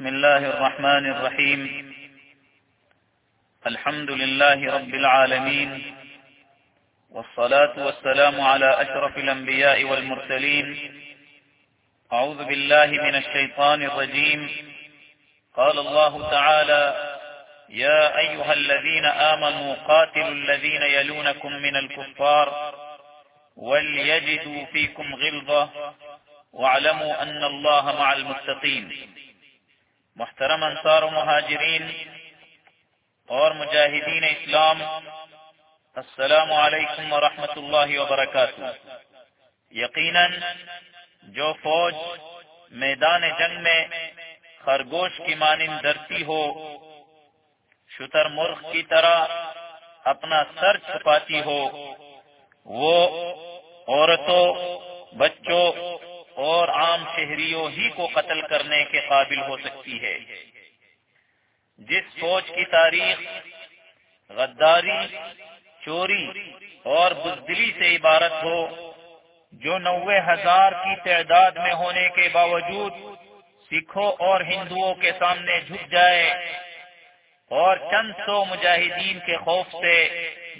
بسم الله الرحمن الرحيم. الحمد لله رب العالمين. والصلاة والسلام على أشرف الأنبياء والمرسلين. أعوذ بالله من الشيطان الرجيم. قال الله تعالى يا أيها الذين آمنوا قاتلوا الذين يلونكم من الكفار وليجدوا فيكم غلظة واعلموا أن الله مع المتقين. محترم انصار و مہاجرین اور مجاہدین اسلام، السلام علیکم ورحمۃ اللہ وبرکاتہ۔ یقیناً جو فوج میدان جنگ میں خرگوش کی مانند ڈرتی ہو، شتر مرخ کی طرح اپنا سر چھپاتی ہو، وہ عورتوں، بچوں اور عام شہریوں ہی کو قتل کرنے کے قابل ہو سکتی ہے۔ جس فوج کی تاریخ، غداری، چوری اور بزدلی سے عبارت ہو، جو نوے ہزار کی تعداد میں ہونے کے باوجود سکھوں اور ہندوؤں کے سامنے جھک جائے اور چند سو مجاہدین کے خوف سے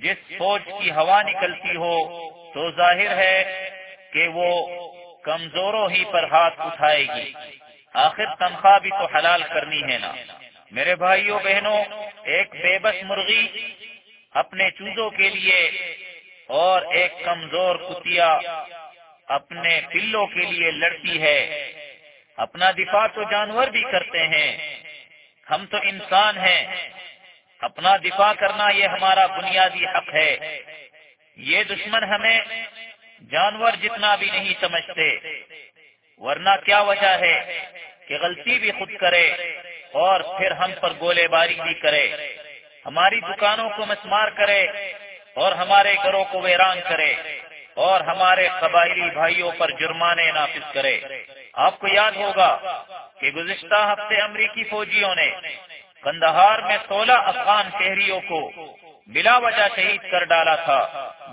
جس فوج کی ہوا نکلتی ہو، تو ظاہر ہے کہ وہ کمزوروں ہی پر ہاتھ اٹھائے گی۔ آخر تنخواہ بھی تو حلال کرنی ہے نا۔ میرے بھائیوں، بہنوں، ایک بے بس مرغی اپنے چوزوں کے لیے اور ایک کمزور کتیا اپنے پلوں کے لیے لڑتی ہے۔ اپنا دفاع تو جانور بھی کرتے ہیں۔ ہم تو انسان ہیں۔ اپنا دفاع کرنا یہ ہمارا بنیادی حق ہے۔ یہ دشمن ہمیں جانور جتنا بھی نہیں سمجھتے، ورنہ کیا وجہ ہے کہ غلطی بھی خود کرے اور پھر ہم پر گولے باری بھی کرے۔ ہماری دکانوں کو مسمار کرے اور ہمارے گھروں کو ویران کرے اور ہمارے قبائلی بھائیوں پر جرمانے نافذ کرے۔ آپ کو یاد ہوگا کہ گزشتہ ہفتے امریکی فوجیوں نے کندہار میں سولہ افغان شہریوں کو بلا وجہ شہید کر ڈالا تھا،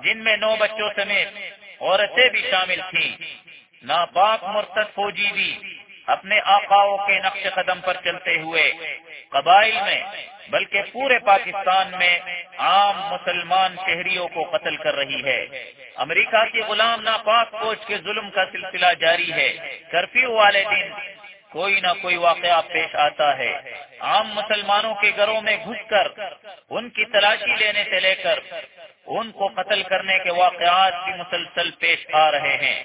جن میں نو بچوں سمیت عورتیں بھی شامل تھیں۔ ناپاک مرتد فوجی بھی اپنے آقاؤں کے نقش قدم پر چلتے ہوئے قبائل میں، بلکہ پورے پاکستان میں عام مسلمان شہریوں کو قتل کر رہی ہے۔ امریکہ کی غلام ناپاک فوج کے ظلم کا سلسلہ جاری ہے۔ کرفیو والے دن کوئی نہ کوئی واقعہ پیش آتا ہے۔ عام مسلمانوں کے گھروں میں گھس کر، ان کی تلاشی لینے سے لے کر ان کو قتل کرنے کے واقعات بھی مسلسل پیش آ رہے ہیں۔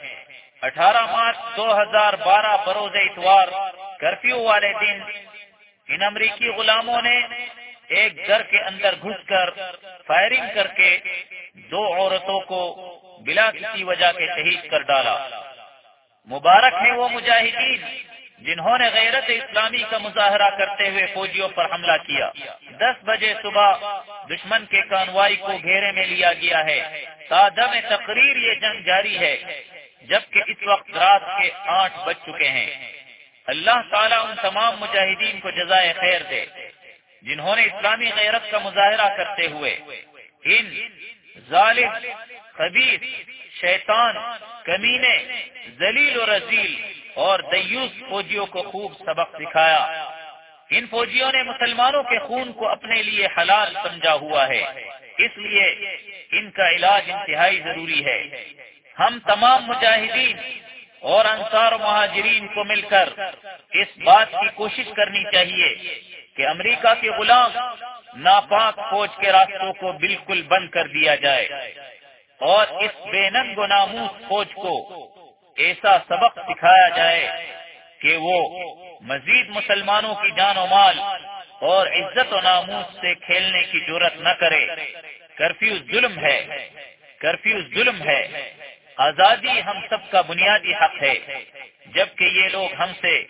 اٹھارہ مارچ دو ہزار بارہ بروز اتوار کرفیو والے دن ان امریکی غلاموں نے ایک گھر کے اندر گھس کر فائرنگ کر کے دو عورتوں کو بلا کسی وجہ کے شہید کر ڈالا۔ مبارک ہے وہ مجاہدین۔ جنہوں نے غیرت اسلامی کا مظاہرہ کرتے ہوئے فوجیوں پر حملہ کیا۔ دس بجے صبح دشمن کے کانوائی کو گھیرے میں لیا گیا ہے۔ تازہ میں تقریر یہ جنگ جاری ہے، جبکہ اس وقت رات کے آٹھ بج چکے ہیں۔ اللہ تعالیٰ ان تمام مجاہدین کو جزائے خیر دے، جنہوں نے اسلامی غیرت کا مظاہرہ کرتے ہوئے۔ ان ظالم خبیص شیطان کمینے ذلیل و رزیل اور دیوس فوجیوں کو خوب سبق سکھایا۔ ان فوجیوں نے مسلمانوں کے خون کو اپنے لیے حلال سمجھا ہوا ہے۔ اس لیے ان کا علاج انتہائی ضروری ہے۔ ہم تمام مجاہدین اور انصار و مہاجرین کو مل کر اس بات کی کوشش کرنی چاہیے کہ امریکہ کے غلام ناپاک فوج کے راستوں کو بالکل بند کر دیا جائے اور اس بے ننگ و ناموس فوج کو ایسا سبق سکھایا جائے کہ وہ مزید مسلمانوں کی جان و مال اور عزت و ناموس سے کھیلنے کی ضرورت نہ کرے۔ کرفیو ظلم ہے۔ کرفیو ظلم ہے۔ آزادی ہم سب کا بنیادی حق ہے۔ جبکہ یہ لوگ ہم سے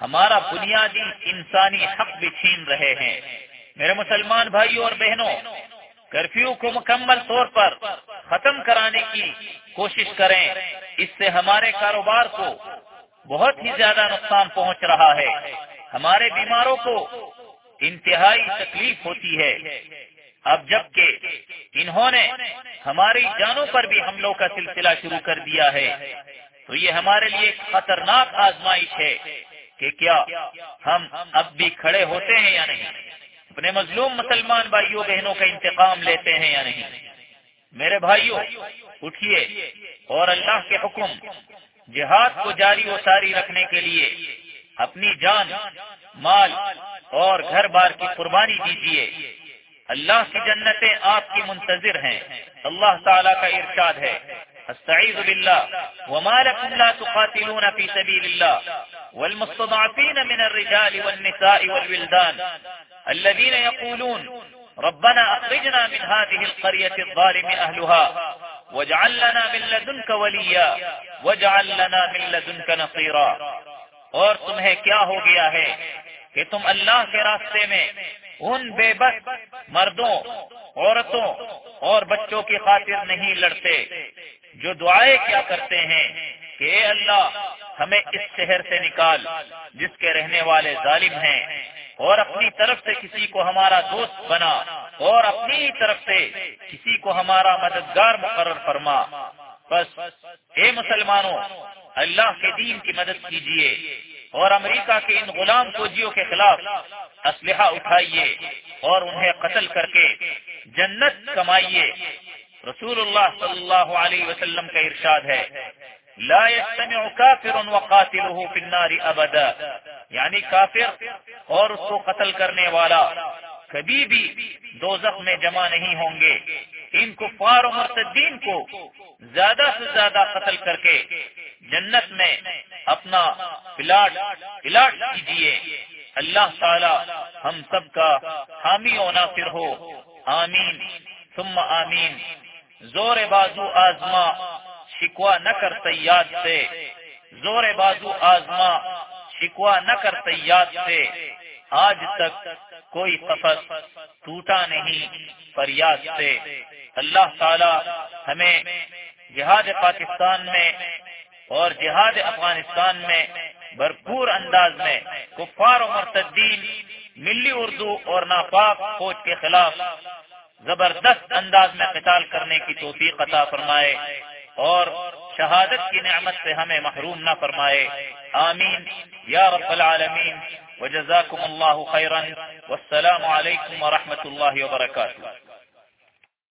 ہمارا بنیادی انسانی حق بھی چھین رہے ہیں۔ میرے مسلمان بھائیوں اور بہنوں، کرفیو کو مکمل طور پر ختم کرانے کی کوشش کریں، اس سے ہمارے کاروبار کو بہت ہی زیادہ نقصان پہنچ رہا ہے۔ ہمارے بیماروں کو انتہائی تکلیف ہوتی ہے۔ اب جبکہ انہوں نے ہماری جانوں پر بھی حملوں کا سلسلہ شروع کر دیا ہے، تو یہ ہمارے لیے ایک خطرناک آزمائش ہے کہ کیا ہم اب بھی کھڑے ہوتے ہیں یا نہیں۔ اپنے مظلوم مسلمان بھائیوں، بہنوں کا انتقام لیتے ہیں یا نہیں؟ میرے بھائیوں اٹھیے۔ اور اللہ کے حکم، جہاد کو جاری و ساری رکھنے کے لیے اپنی جان، مال اور گھر بار کی قربانی دیجیے اللہ کی جنتیں آپ کی منتظر ہیں۔ اللہ تعالیٰ کا ارشاد ہے۔ استعيذ بالله وما لكم لا تقاتلون في سبيل الله والمستضعفين من الرجال والنساء والولدان الذين يقولون ربنا أخرجنا من هذه القرية الظالم أهلها، واجعل لنا من لدنك وليا، واجعل لنا من لدنك نصيرا۔ اور تمہیں کیا ہو گیا ہے کہ تم اللہ کے راستے میں ان بے بس مردوں، عورتوں اور بچوں کی خاطر نہیں لڑتے، جو دعائیں کیا کرتے ہیں کہ اے اللہ، ہمیں اس شہر سے نکال، جس کے رہنے والے ظالم ہیں۔ اور اپنی طرف سے کسی کو ہمارا دوست بنا، اور اپنی طرف سے کسی کو ہمارا مددگار مقرر فرما۔ بس، اے مسلمانوں، اللہ کے دین کی مدد کیجیے اور امریکہ کے ان غلام فوجیوں کے خلاف اسلحہ اٹھائیے، اور انہیں قتل کر کے جنت کمائیے۔ رسول اللہ صلی اللہ علیہ وسلم کا ارشاد ہے، لا يستمع كافر وقاتله في النار ابدا۔ یعنی کافر اور اس کو قتل کرنے والا کبھی بھی دو میں جمع نہیں ہوں گے۔ ان کفار و مرتدین کو زیادہ سے زیادہ قتل کر کے جنت میں اپنا پلاٹ پلاٹ کیجیے اللہ تعالی ہم سب کا حامی و ناصر ہو۔ آمین۔ ثم آمین۔ زور بازو آزما شکوا نہ کر سیاد سے۔ زور بازو آزما شکوا نہ کر سیاد سے۔ آج تک کوئی سفر ٹوٹا نہیں، فریاد سے۔ اللہ تعالی ہمیں جہاد پاکستان میں اور جہاد افغانستان میں بھرپور انداز میں کفار و مرتدین، ملی اردو اور ناپاک فوج کے خلاف زبردست انداز میں قتال کرنے کی توفیق عطا فرمائے اور شہادت کی نعمت سے ہمیں محروم نہ فرمائے۔ آمین۔ یا رب العالمین وجزاكم اللہ خيرا والسلام علیکم ورحمۃ اللہ وبرکاتہ.